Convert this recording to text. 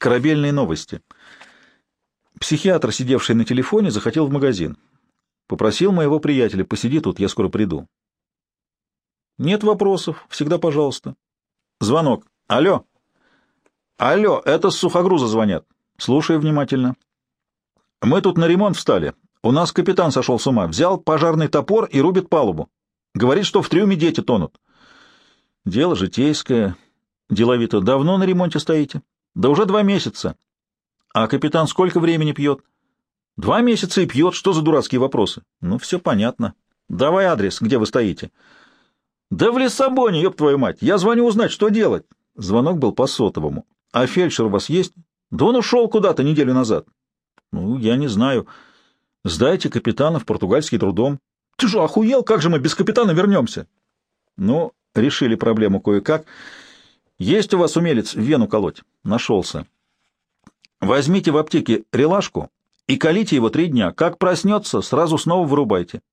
Корабельные новости. Психиатр, сидевший на телефоне, захотел в магазин. Попросил моего приятеля, посиди тут, я скоро приду. Нет вопросов, всегда пожалуйста. Звонок. Алло. Алло, это с сухогруза звонят. Слушай внимательно. Мы тут на ремонт встали. У нас капитан сошел с ума. Взял пожарный топор и рубит палубу. Говорит, что в трюме дети тонут. Дело житейское. Деловито. Давно на ремонте стоите? Да уже два месяца. А капитан сколько времени пьет? Два месяца и пьет. Что за дурацкие вопросы? Ну, все понятно. Давай адрес, где вы стоите. Да в Лиссабоне, ёб твою мать. Я звоню узнать, что делать. Звонок был по сотовому. А фельдшер у вас есть? Да он ушел куда-то неделю назад. Ну, я не знаю. Сдайте капитана в португальский трудом. Ты же охуел? Как же мы без капитана вернемся? Ну, решили проблему кое-как. Есть у вас умелец вену колоть? Нашелся. Возьмите в аптеке релашку и колите его три дня. Как проснется, сразу снова вырубайте.